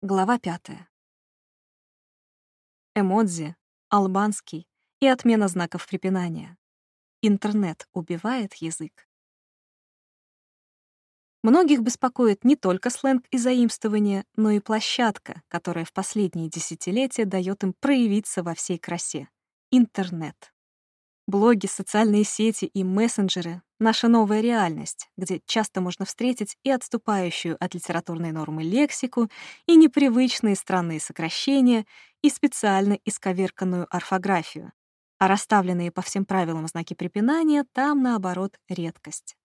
Глава пятая. Эмодзи, албанский и отмена знаков препинания. Интернет убивает язык. Многих беспокоит не только сленг и заимствование, но и площадка, которая в последние десятилетия дает им проявиться во всей красе — интернет. Блоги, социальные сети и мессенджеры — наша новая реальность, где часто можно встретить и отступающую от литературной нормы лексику, и непривычные странные сокращения, и специально исковерканную орфографию. А расставленные по всем правилам знаки препинания там, наоборот, редкость.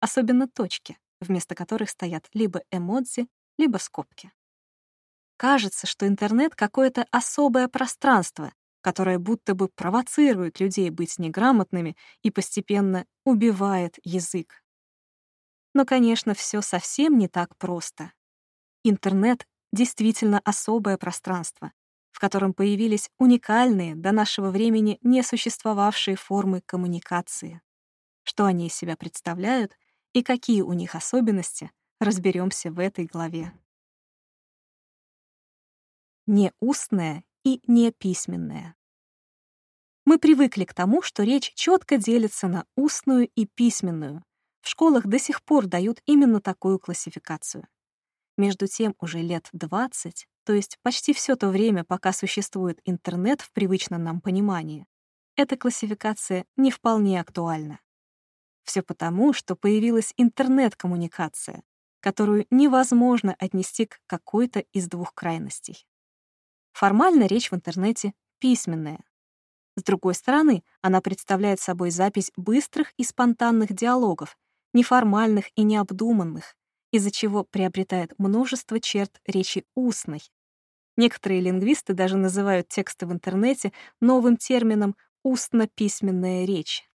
Особенно точки, вместо которых стоят либо эмодзи, либо скобки. Кажется, что интернет — какое-то особое пространство, которая будто бы провоцирует людей быть неграмотными и постепенно убивает язык. Но, конечно, все совсем не так просто. Интернет — действительно особое пространство, в котором появились уникальные, до нашего времени не существовавшие формы коммуникации. Что они из себя представляют и какие у них особенности, разберемся в этой главе. Неустное и неписьменное. Мы привыкли к тому, что речь четко делится на устную и письменную. В школах до сих пор дают именно такую классификацию. Между тем, уже лет 20, то есть почти все то время, пока существует интернет в привычном нам понимании, эта классификация не вполне актуальна. Все потому, что появилась интернет-коммуникация, которую невозможно отнести к какой-то из двух крайностей. Формально речь в интернете письменная. С другой стороны, она представляет собой запись быстрых и спонтанных диалогов, неформальных и необдуманных, из-за чего приобретает множество черт речи устной. Некоторые лингвисты даже называют тексты в интернете новым термином «устно-письменная речь».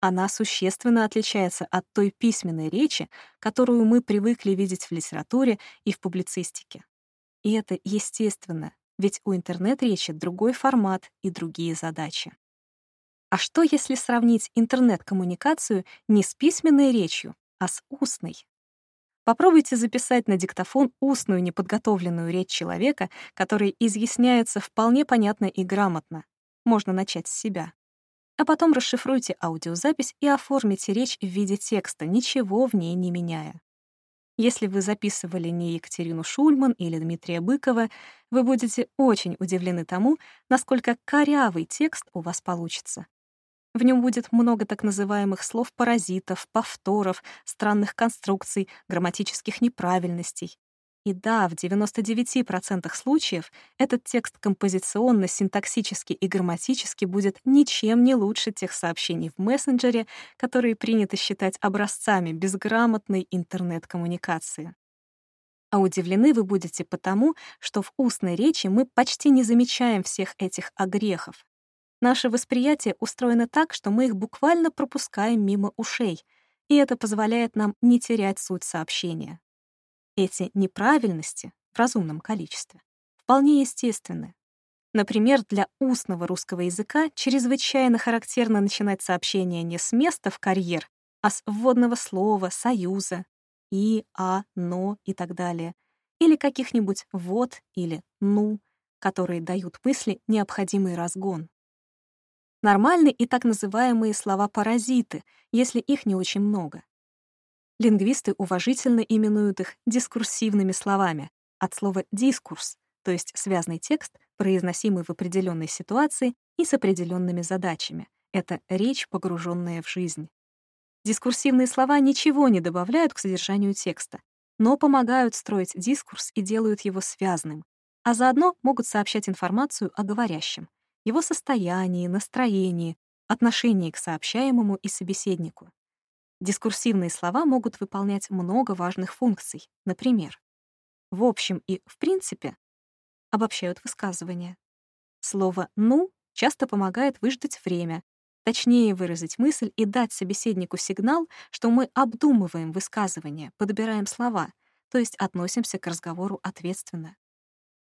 Она существенно отличается от той письменной речи, которую мы привыкли видеть в литературе и в публицистике. И это естественно, ведь у интернет-речи другой формат и другие задачи. А что, если сравнить интернет-коммуникацию не с письменной речью, а с устной? Попробуйте записать на диктофон устную неподготовленную речь человека, который изъясняется вполне понятно и грамотно. Можно начать с себя. А потом расшифруйте аудиозапись и оформите речь в виде текста, ничего в ней не меняя. Если вы записывали не Екатерину Шульман или Дмитрия Быкова, вы будете очень удивлены тому, насколько корявый текст у вас получится. В нем будет много так называемых слов-паразитов, повторов, странных конструкций, грамматических неправильностей. И да, в 99% случаев этот текст композиционно, синтаксически и грамматически будет ничем не лучше тех сообщений в мессенджере, которые принято считать образцами безграмотной интернет-коммуникации. А удивлены вы будете потому, что в устной речи мы почти не замечаем всех этих огрехов. Наше восприятие устроено так, что мы их буквально пропускаем мимо ушей, и это позволяет нам не терять суть сообщения. Эти неправильности в разумном количестве вполне естественны. Например, для устного русского языка чрезвычайно характерно начинать сообщение не с места в карьер, а с вводного слова, союза, и, а, но и так далее, или каких-нибудь вот или ну, которые дают мысли необходимый разгон. Нормальны и так называемые слова-паразиты, если их не очень много. Лингвисты уважительно именуют их дискурсивными словами, от слова «дискурс», то есть связный текст, произносимый в определенной ситуации и с определенными задачами. Это речь, погруженная в жизнь. Дискурсивные слова ничего не добавляют к содержанию текста, но помогают строить дискурс и делают его связным, а заодно могут сообщать информацию о говорящем, его состоянии, настроении, отношении к сообщаемому и собеседнику. Дискурсивные слова могут выполнять много важных функций. Например, в общем и в принципе обобщают высказывания. Слово «ну» часто помогает выждать время, точнее выразить мысль и дать собеседнику сигнал, что мы обдумываем высказывание, подбираем слова, то есть относимся к разговору ответственно.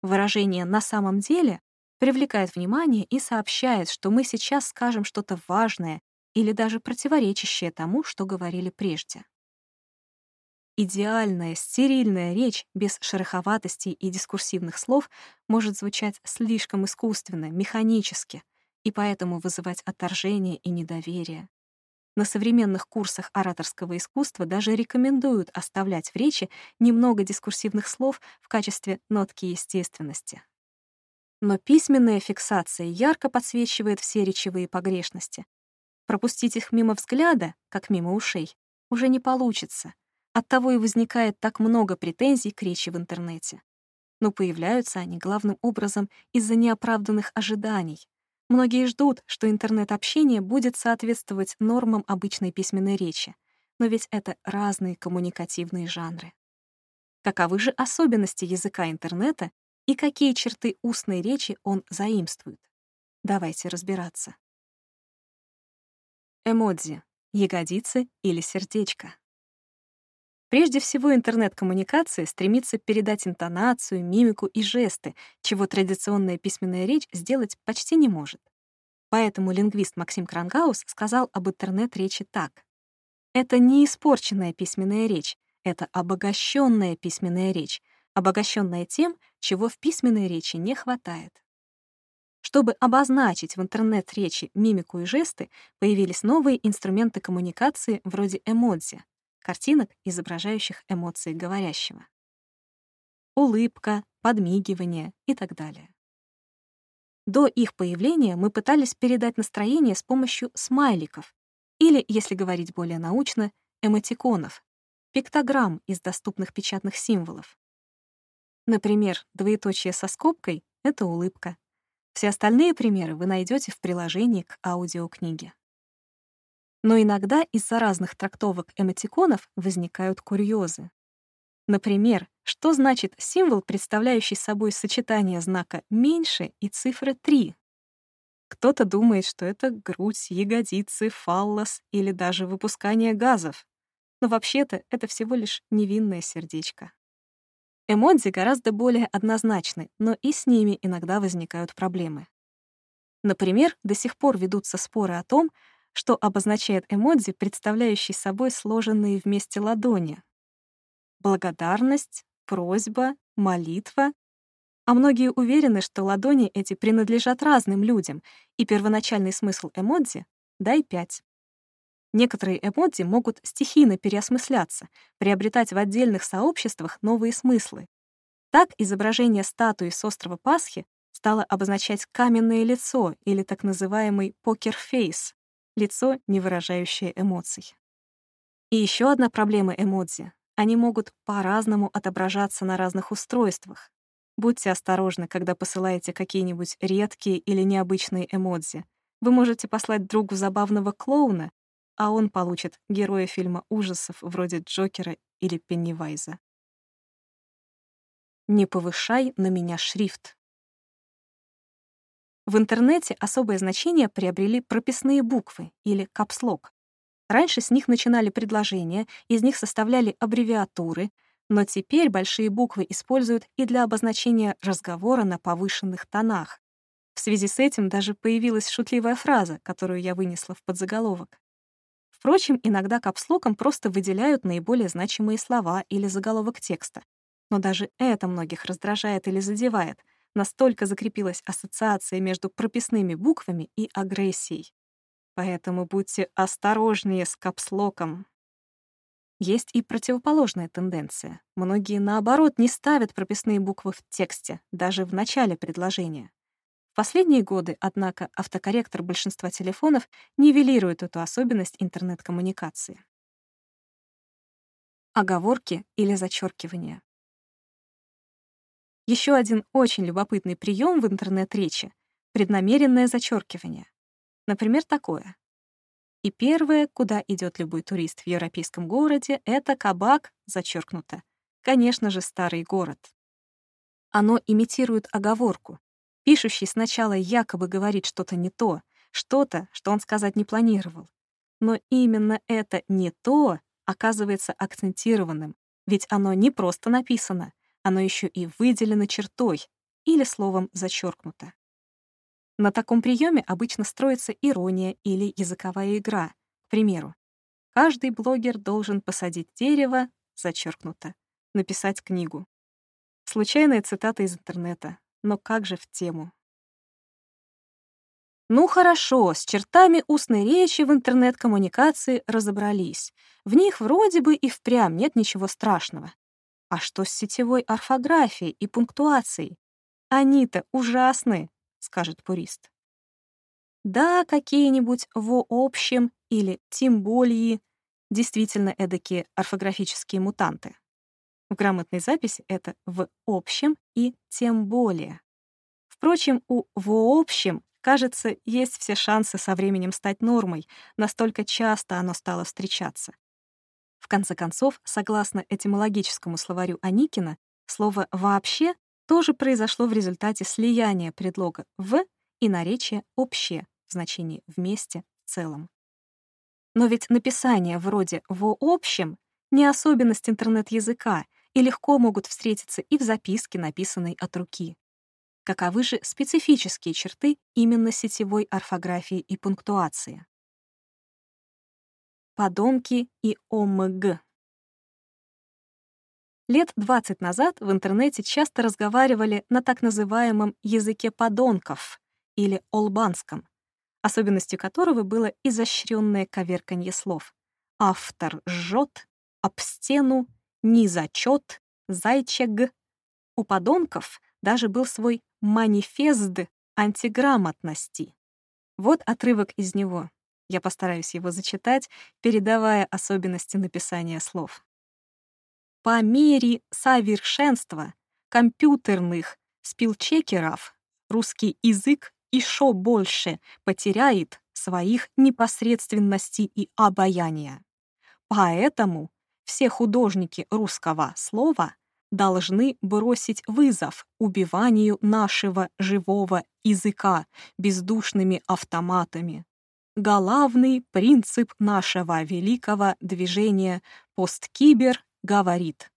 Выражение «на самом деле» привлекает внимание и сообщает, что мы сейчас скажем что-то важное или даже противоречащее тому, что говорили прежде. Идеальная, стерильная речь без шероховатостей и дискурсивных слов может звучать слишком искусственно, механически, и поэтому вызывать отторжение и недоверие. На современных курсах ораторского искусства даже рекомендуют оставлять в речи немного дискурсивных слов в качестве нотки естественности. Но письменная фиксация ярко подсвечивает все речевые погрешности. Пропустить их мимо взгляда, как мимо ушей, уже не получится. Оттого и возникает так много претензий к речи в интернете. Но появляются они главным образом из-за неоправданных ожиданий, Многие ждут, что интернет-общение будет соответствовать нормам обычной письменной речи, но ведь это разные коммуникативные жанры. Каковы же особенности языка интернета и какие черты устной речи он заимствует? Давайте разбираться. Эмодзи — ягодицы или сердечко. Прежде всего, интернет-коммуникация стремится передать интонацию, мимику и жесты, чего традиционная письменная речь сделать почти не может. Поэтому лингвист Максим Крангаус сказал об интернет-речи так. Это не испорченная письменная речь, это обогащенная письменная речь, обогащенная тем, чего в письменной речи не хватает. Чтобы обозначить в интернет-речи мимику и жесты, появились новые инструменты коммуникации вроде эмодзи, картинок, изображающих эмоции говорящего. Улыбка, подмигивание и так далее. До их появления мы пытались передать настроение с помощью смайликов или, если говорить более научно, эмотиконов, пиктограмм из доступных печатных символов. Например, двоеточие со скобкой — это улыбка. Все остальные примеры вы найдете в приложении к аудиокниге. Но иногда из-за разных трактовок эмотиконов возникают курьезы. Например, что значит символ, представляющий собой сочетание знака «меньше» и цифры 3? Кто-то думает, что это грудь, ягодицы, фаллос или даже выпускание газов. Но вообще-то это всего лишь невинное сердечко. Эмодзи гораздо более однозначны, но и с ними иногда возникают проблемы. Например, до сих пор ведутся споры о том, что обозначает эмодзи, представляющий собой сложенные вместе ладони. Благодарность, просьба, молитва. А многие уверены, что ладони эти принадлежат разным людям, и первоначальный смысл эмодзи — «дай пять». Некоторые эмодзи могут стихийно переосмысляться, приобретать в отдельных сообществах новые смыслы. Так изображение статуи с острова Пасхи стало обозначать каменное лицо или так называемый покерфейс, лицо, не выражающее эмоций. И еще одна проблема эмодзи — они могут по-разному отображаться на разных устройствах. Будьте осторожны, когда посылаете какие-нибудь редкие или необычные эмодзи. Вы можете послать другу забавного клоуна, а он получит героя фильма ужасов вроде Джокера или Пеннивайза. Не повышай на меня шрифт. В интернете особое значение приобрели прописные буквы или капслок. Раньше с них начинали предложения, из них составляли аббревиатуры, но теперь большие буквы используют и для обозначения разговора на повышенных тонах. В связи с этим даже появилась шутливая фраза, которую я вынесла в подзаголовок. Впрочем, иногда капслоком просто выделяют наиболее значимые слова или заголовок текста. Но даже это многих раздражает или задевает — Настолько закрепилась ассоциация между прописными буквами и агрессией. Поэтому будьте осторожнее с капслоком. Есть и противоположная тенденция. Многие, наоборот, не ставят прописные буквы в тексте, даже в начале предложения. Последние годы, однако, автокорректор большинства телефонов нивелирует эту особенность интернет-коммуникации. Оговорки или зачеркивания. Еще один очень любопытный прием в интернет-речи — преднамеренное зачеркивание. Например, такое. И первое, куда идет любой турист в европейском городе, это кабак, зачеркнуто. Конечно же, старый город. Оно имитирует оговорку. Пишущий сначала якобы говорит что-то не то, что-то, что он сказать не планировал. Но именно это «не то» оказывается акцентированным, ведь оно не просто написано, оно еще и выделено чертой или словом зачеркнуто. На таком приеме обычно строится ирония или языковая игра. К примеру, каждый блогер должен посадить дерево, зачеркнуто, написать книгу. Случайная цитата из интернета, но как же в тему. Ну хорошо, с чертами устной речи в интернет-коммуникации разобрались. В них вроде бы и впрямь нет ничего страшного. А что с сетевой орфографией и пунктуацией? Они-то ужасны, скажет пурист. Да, какие-нибудь в общем или тем более действительно эдакие орфографические мутанты. В грамотной записи это в общем и тем более. Впрочем, у в общем, кажется, есть все шансы со временем стать нормой, настолько часто оно стало встречаться. В конце концов, согласно этимологическому словарю Аникина, слово «вообще» тоже произошло в результате слияния предлога «в» и наречия «обще» в значении «вместе», «в целом». Но ведь написание вроде «в общем» — не особенность интернет-языка и легко могут встретиться и в записке, написанной от руки. Каковы же специфические черты именно сетевой орфографии и пунктуации? Подонки и ОМГ. Лет 20 назад в интернете часто разговаривали на так называемом языке подонков или олбанском, особенностью которого было изощренное коверканье слов. Автор жжет, об стену, низачет, зайчег. У подонков даже был свой манифест антиграмотности. Вот отрывок из него. Я постараюсь его зачитать, передавая особенности написания слов. По мере совершенства компьютерных спилчекеров русский язык еще больше потеряет своих непосредственности и обаяния. Поэтому все художники русского слова должны бросить вызов убиванию нашего живого языка бездушными автоматами. Главный принцип нашего великого движения посткибер говорит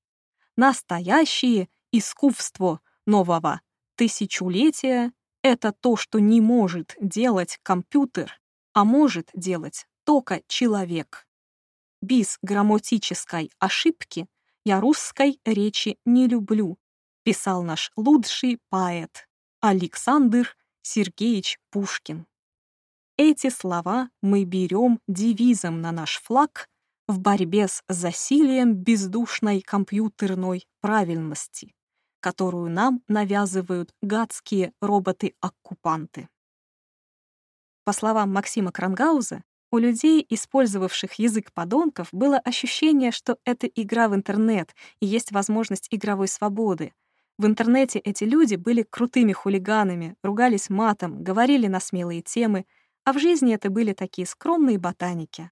«Настоящее искусство нового тысячелетия — это то, что не может делать компьютер, а может делать только человек». Без грамматической ошибки я русской речи не люблю, писал наш лучший поэт Александр Сергеевич Пушкин. Эти слова мы берем девизом на наш флаг в борьбе с засилием бездушной компьютерной правильности, которую нам навязывают гадские роботы-оккупанты. По словам Максима Крангауза, у людей, использовавших язык подонков, было ощущение, что это игра в интернет и есть возможность игровой свободы. В интернете эти люди были крутыми хулиганами, ругались матом, говорили на смелые темы, а в жизни это были такие скромные ботаники.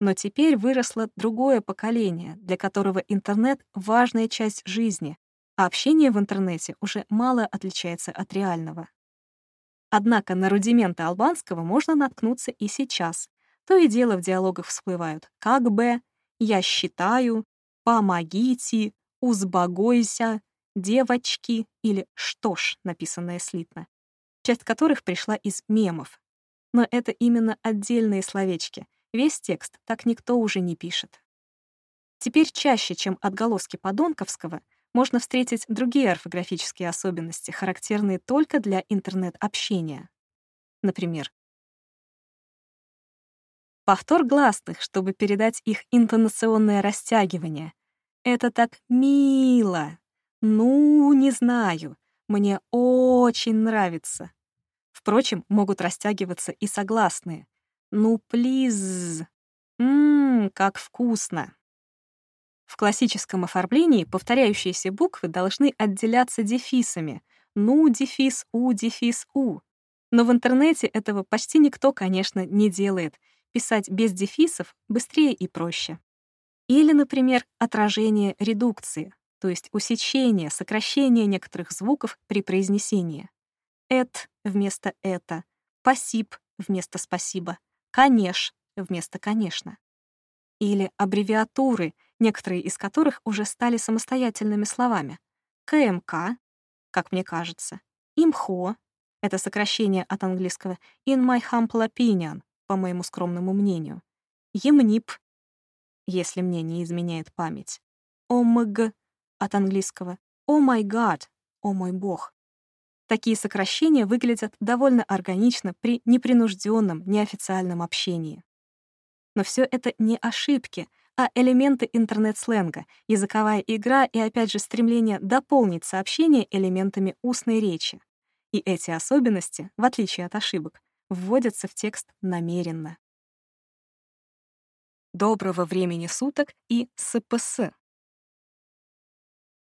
Но теперь выросло другое поколение, для которого интернет — важная часть жизни, а общение в интернете уже мало отличается от реального. Однако на рудименты албанского можно наткнуться и сейчас. То и дело в диалогах всплывают «как бы», «я считаю», «помогите», «узбогойся», «девочки» или «что ж», написанное слитно, часть которых пришла из мемов. Но это именно отдельные словечки. Весь текст так никто уже не пишет. Теперь чаще, чем отголоски подонковского, можно встретить другие орфографические особенности, характерные только для интернет-общения. Например, повтор гласных, чтобы передать их интонационное растягивание. Это так мило. Ну, не знаю. Мне очень нравится. Впрочем, могут растягиваться и согласные. Ну, плиз. Ммм, как вкусно. В классическом оформлении повторяющиеся буквы должны отделяться дефисами «ну» дефис «у» дефис «у». Но в интернете этого почти никто, конечно, не делает. Писать без дефисов быстрее и проще. Или, например, отражение редукции, то есть усечение, сокращение некоторых звуков при произнесении. «Эт» вместо «это», «пасиб» вместо «спасибо», «конечно» вместо «конечно». Или аббревиатуры, некоторые из которых уже стали самостоятельными словами. КМК, как мне кажется, ИМХО — это сокращение от английского «in my humble opinion», по моему скромному мнению, ЕМНИП, если мне не изменяет память, омг от английского «О май гад», «О мой бог». Такие сокращения выглядят довольно органично при непринужденном, неофициальном общении. Но все это не ошибки, а элементы интернет-сленга, языковая игра и, опять же, стремление дополнить сообщение элементами устной речи. И эти особенности, в отличие от ошибок, вводятся в текст намеренно. Доброго времени суток и СПС.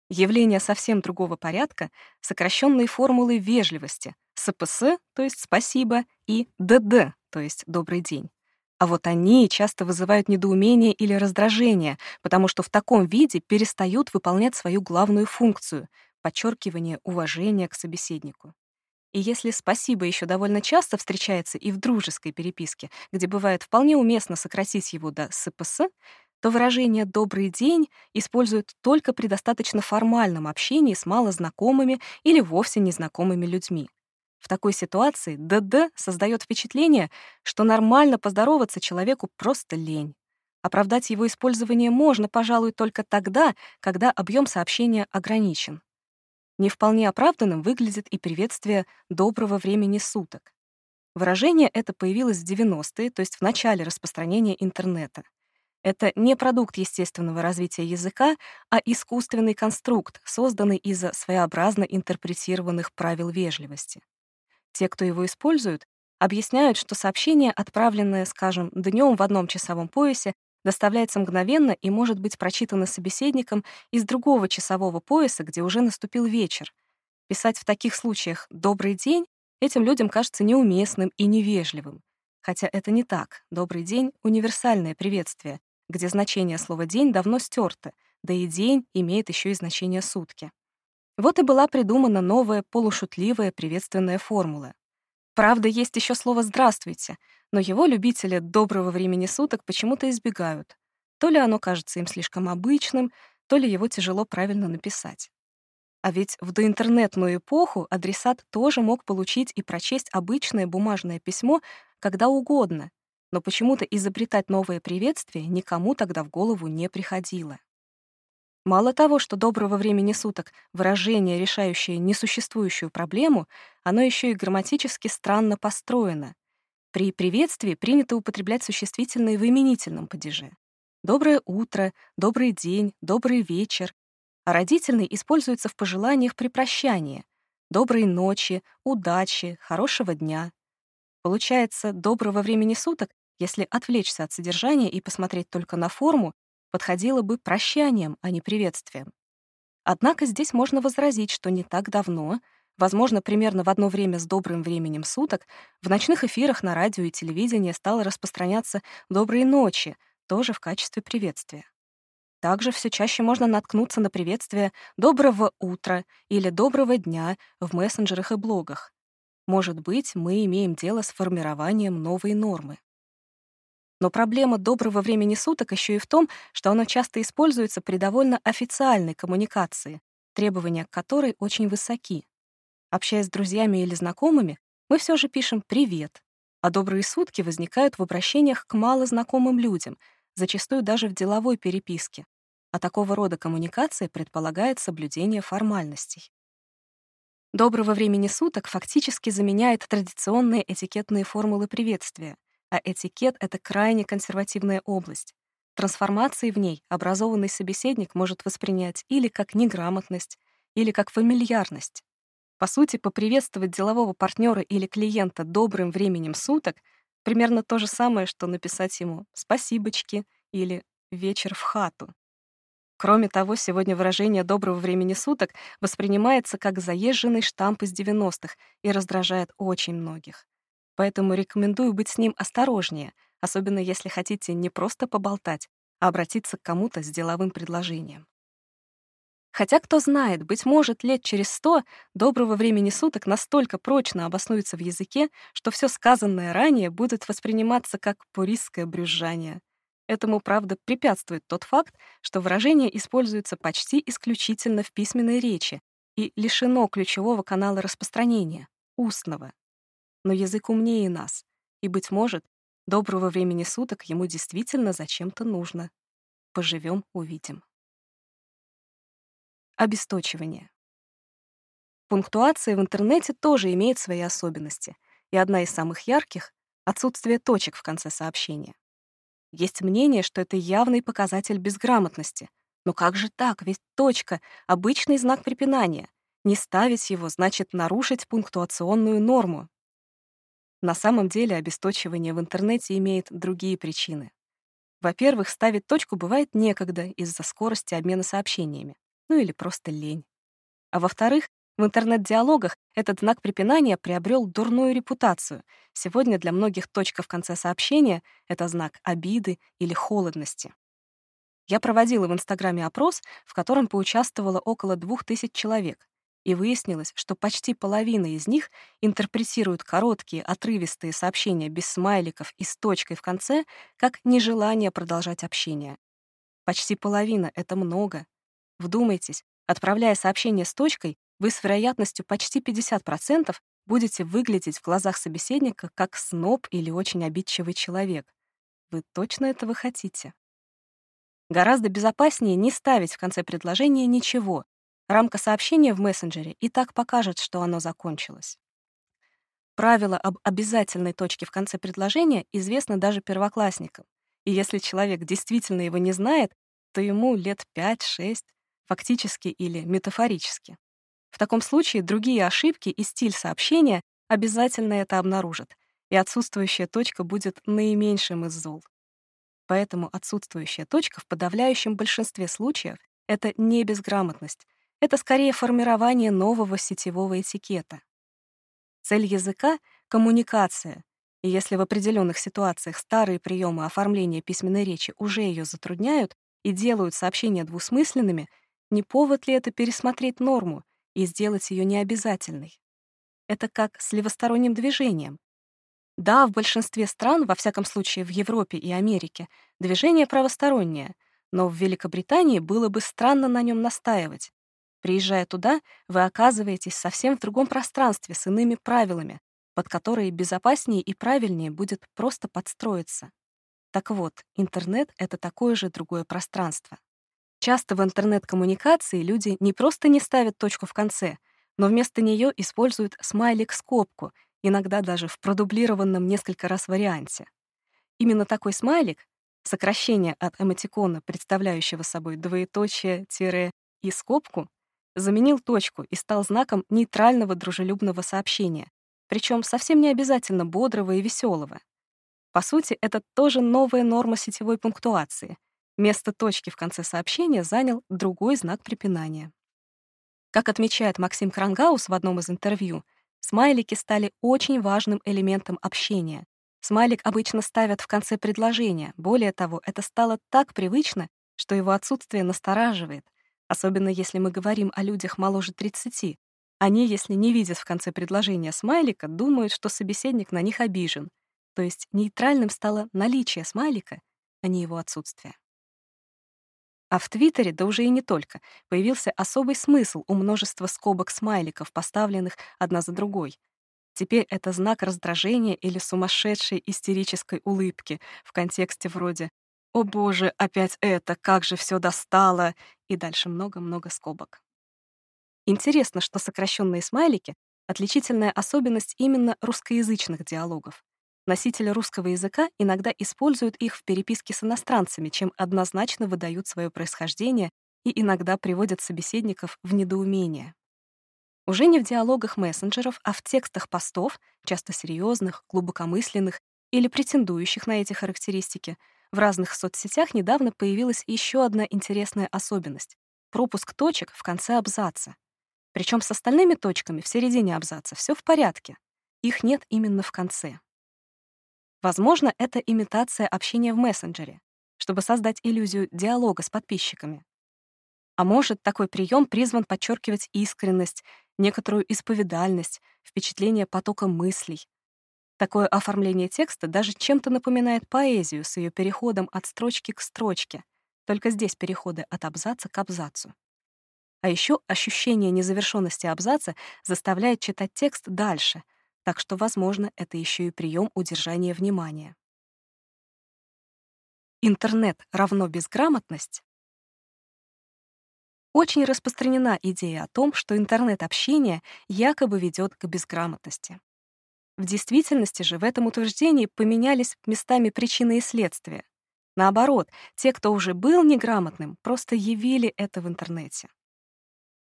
Явление совсем другого порядка — сокращенные формулы вежливости СПС, то есть «спасибо», и ДД, то есть «добрый день». А вот они часто вызывают недоумение или раздражение, потому что в таком виде перестают выполнять свою главную функцию — подчеркивание уважения к собеседнику. И если «спасибо» еще довольно часто встречается и в дружеской переписке, где бывает вполне уместно сократить его до «СПС», то выражение «добрый день» используют только при достаточно формальном общении с малознакомыми или вовсе незнакомыми людьми. В такой ситуации «ДД» создает впечатление, что нормально поздороваться человеку просто лень. Оправдать его использование можно, пожалуй, только тогда, когда объем сообщения ограничен. Не вполне оправданным выглядит и приветствие «доброго времени суток». Выражение это появилось в 90-е, то есть в начале распространения интернета. Это не продукт естественного развития языка, а искусственный конструкт, созданный из-за своеобразно интерпретированных правил вежливости. Те, кто его используют, объясняют, что сообщение, отправленное, скажем, днем в одном часовом поясе, доставляется мгновенно и может быть прочитано собеседником из другого часового пояса, где уже наступил вечер. Писать в таких случаях «добрый день» этим людям кажется неуместным и невежливым. Хотя это не так. «Добрый день» — универсальное приветствие, где значение слова «день» давно стерто, да и «день» имеет еще и значение «сутки». Вот и была придумана новая полушутливая приветственная формула. Правда, есть еще слово «здравствуйте», но его любители доброго времени суток почему-то избегают. То ли оно кажется им слишком обычным, то ли его тяжело правильно написать. А ведь в доинтернетную эпоху адресат тоже мог получить и прочесть обычное бумажное письмо когда угодно, но почему-то изобретать новое приветствие никому тогда в голову не приходило. Мало того, что доброго времени суток — выражение, решающее несуществующую проблему, оно еще и грамматически странно построено. При приветствии принято употреблять существительные в именительном падеже. «Доброе утро», «добрый день», «добрый вечер». А родительный используется в пожеланиях при прощании. «Доброй ночи», «удачи», «хорошего дня». Получается, доброго времени суток если отвлечься от содержания и посмотреть только на форму, подходило бы прощанием, а не приветствием. Однако здесь можно возразить, что не так давно, возможно, примерно в одно время с добрым временем суток, в ночных эфирах на радио и телевидении стало распространяться «доброй ночи», тоже в качестве приветствия. Также все чаще можно наткнуться на приветствие «доброго утра» или «доброго дня» в мессенджерах и блогах. Может быть, мы имеем дело с формированием новой нормы. Но проблема доброго времени суток еще и в том, что оно часто используется при довольно официальной коммуникации, требования к которой очень высоки. Общаясь с друзьями или знакомыми, мы все же пишем «привет», а добрые сутки возникают в обращениях к малознакомым людям, зачастую даже в деловой переписке. А такого рода коммуникация предполагает соблюдение формальностей. Доброго времени суток фактически заменяет традиционные этикетные формулы приветствия, а этикет — это крайне консервативная область. Трансформации в ней образованный собеседник может воспринять или как неграмотность, или как фамильярность. По сути, поприветствовать делового партнера или клиента добрым временем суток примерно то же самое, что написать ему «спасибочки» или «вечер в хату». Кроме того, сегодня выражение «доброго времени суток» воспринимается как заезженный штамп из 90-х и раздражает очень многих. Поэтому рекомендую быть с ним осторожнее, особенно если хотите не просто поболтать, а обратиться к кому-то с деловым предложением. Хотя, кто знает, быть может, лет через сто доброго времени суток настолько прочно обоснуется в языке, что все сказанное ранее будет восприниматься как пуристское брюзжание. Этому, правда, препятствует тот факт, что выражение используется почти исключительно в письменной речи и лишено ключевого канала распространения — устного но язык умнее нас, и, быть может, доброго времени суток ему действительно зачем-то нужно. Поживем — увидим. Обесточивание. Пунктуация в интернете тоже имеет свои особенности, и одна из самых ярких — отсутствие точек в конце сообщения. Есть мнение, что это явный показатель безграмотности. Но как же так? Ведь точка — обычный знак препинания. Не ставить его значит нарушить пунктуационную норму. На самом деле обесточивание в интернете имеет другие причины. Во-первых, ставить точку бывает некогда из-за скорости обмена сообщениями, ну или просто лень. А во-вторых, в интернет-диалогах этот знак препинания приобрел дурную репутацию. Сегодня для многих точка в конце сообщения — это знак обиды или холодности. Я проводила в Инстаграме опрос, в котором поучаствовало около двух тысяч человек, и выяснилось, что почти половина из них интерпретируют короткие, отрывистые сообщения без смайликов и с точкой в конце как нежелание продолжать общение. Почти половина — это много. Вдумайтесь, отправляя сообщение с точкой, вы с вероятностью почти 50% будете выглядеть в глазах собеседника как сноб или очень обидчивый человек. Вы точно этого хотите? Гораздо безопаснее не ставить в конце предложения ничего. Рамка сообщения в мессенджере и так покажет, что оно закончилось. Правило об обязательной точке в конце предложения известно даже первоклассникам. И если человек действительно его не знает, то ему лет 5-6, фактически или метафорически. В таком случае другие ошибки и стиль сообщения обязательно это обнаружат, и отсутствующая точка будет наименьшим из зол. Поэтому отсутствующая точка в подавляющем большинстве случаев — это не безграмотность, это скорее формирование нового сетевого этикета. Цель языка — коммуникация, и если в определенных ситуациях старые приемы оформления письменной речи уже ее затрудняют и делают сообщения двусмысленными, не повод ли это пересмотреть норму и сделать ее необязательной. Это как с левосторонним движением. Да, в большинстве стран, во всяком случае в Европе и Америке, движение правостороннее, но в Великобритании было бы странно на нем настаивать. Приезжая туда, вы оказываетесь совсем в другом пространстве с иными правилами, под которые безопаснее и правильнее будет просто подстроиться. Так вот, интернет — это такое же другое пространство. Часто в интернет-коммуникации люди не просто не ставят точку в конце, но вместо нее используют смайлик-скобку, иногда даже в продублированном несколько раз варианте. Именно такой смайлик, сокращение от эмотикона, представляющего собой двоеточие, тире и скобку, заменил точку и стал знаком нейтрального дружелюбного сообщения, причем совсем не обязательно бодрого и веселого. По сути, это тоже новая норма сетевой пунктуации, Место точки в конце сообщения занял другой знак препинания. Как отмечает Максим Крангаус в одном из интервью, смайлики стали очень важным элементом общения. Смайлик обычно ставят в конце предложения. Более того, это стало так привычно, что его отсутствие настораживает, особенно если мы говорим о людях моложе 30. Они, если не видят в конце предложения смайлика, думают, что собеседник на них обижен. То есть нейтральным стало наличие смайлика, а не его отсутствие. А в Твиттере, да уже и не только, появился особый смысл у множества скобок-смайликов, поставленных одна за другой. Теперь это знак раздражения или сумасшедшей истерической улыбки в контексте вроде «О боже, опять это, как же все достало!» И дальше много-много скобок. Интересно, что сокращенные смайлики — отличительная особенность именно русскоязычных диалогов. Носители русского языка иногда используют их в переписке с иностранцами, чем однозначно выдают свое происхождение и иногда приводят собеседников в недоумение. Уже не в диалогах мессенджеров, а в текстах постов, часто серьезных, глубокомысленных или претендующих на эти характеристики, в разных соцсетях недавно появилась еще одна интересная особенность — пропуск точек в конце абзаца. Причем с остальными точками в середине абзаца все в порядке. Их нет именно в конце. Возможно, это имитация общения в мессенджере, чтобы создать иллюзию диалога с подписчиками. А может, такой прием призван подчеркивать искренность, некоторую исповедальность, впечатление потока мыслей. Такое оформление текста даже чем-то напоминает поэзию с ее переходом от строчки к строчке, только здесь переходы от абзаца к абзацу. А еще ощущение незавершенности абзаца заставляет читать текст дальше — так что, возможно, это еще и прием удержания внимания. Интернет равно безграмотность Очень распространена идея о том, что интернет-общение якобы ведет к безграмотности. В действительности же в этом утверждении поменялись местами причины и следствия. Наоборот, те, кто уже был неграмотным, просто явили это в интернете.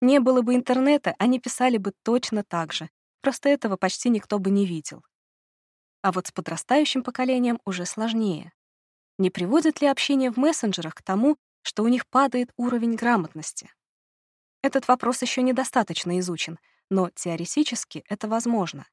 Не было бы интернета, они писали бы точно так же, просто этого почти никто бы не видел. А вот с подрастающим поколением уже сложнее. Не приводит ли общение в мессенджерах к тому, что у них падает уровень грамотности? Этот вопрос еще недостаточно изучен, но теоретически это возможно.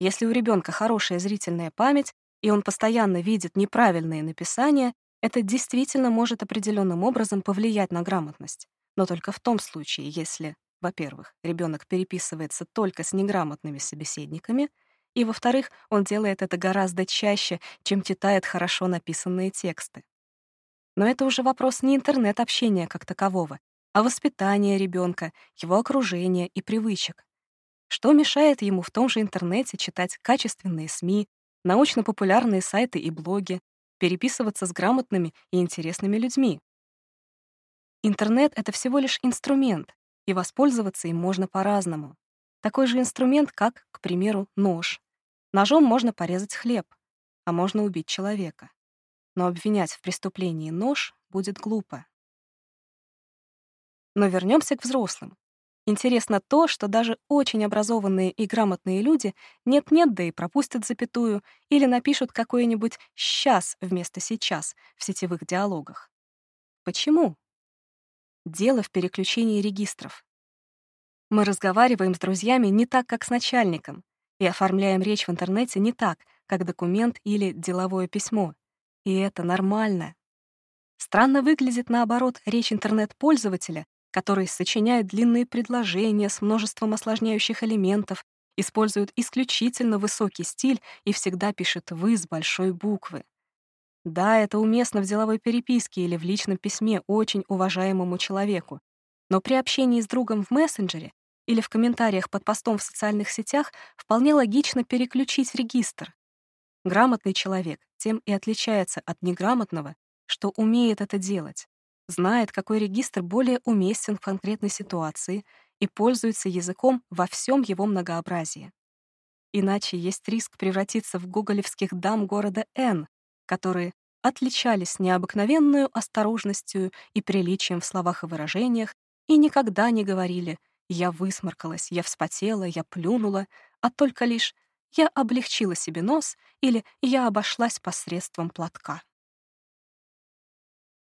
Если у ребенка хорошая зрительная память, и он постоянно видит неправильные написания, это действительно может определенным образом повлиять на грамотность. Но только в том случае, если, во-первых, ребенок переписывается только с неграмотными собеседниками, и, во-вторых, он делает это гораздо чаще, чем читает хорошо написанные тексты. Но это уже вопрос не интернет-общения как такового, а воспитание ребенка, его окружения и привычек. Что мешает ему в том же интернете читать качественные СМИ, научно-популярные сайты и блоги, переписываться с грамотными и интересными людьми? Интернет — это всего лишь инструмент, и воспользоваться им можно по-разному. Такой же инструмент, как, к примеру, нож. Ножом можно порезать хлеб, а можно убить человека. Но обвинять в преступлении нож будет глупо. Но вернемся к взрослым. Интересно то, что даже очень образованные и грамотные люди нет-нет, да и пропустят запятую или напишут какое-нибудь «сейчас» вместо «сейчас» в сетевых диалогах. Почему? Дело в переключении регистров. Мы разговариваем с друзьями не так, как с начальником, и оформляем речь в интернете не так, как документ или деловое письмо. И это нормально. Странно выглядит, наоборот, речь интернет-пользователя, который сочиняет длинные предложения с множеством осложняющих элементов, использует исключительно высокий стиль и всегда пишет «вы» с большой буквы. Да, это уместно в деловой переписке или в личном письме очень уважаемому человеку, но при общении с другом в мессенджере или в комментариях под постом в социальных сетях вполне логично переключить регистр. Грамотный человек тем и отличается от неграмотного, что умеет это делать знает, какой регистр более уместен в конкретной ситуации и пользуется языком во всем его многообразии. Иначе есть риск превратиться в гоголевских дам города Н, которые отличались необыкновенную осторожностью и приличием в словах и выражениях и никогда не говорили «я высморкалась», «я вспотела», «я плюнула», а только лишь «я облегчила себе нос» или «я обошлась посредством платка».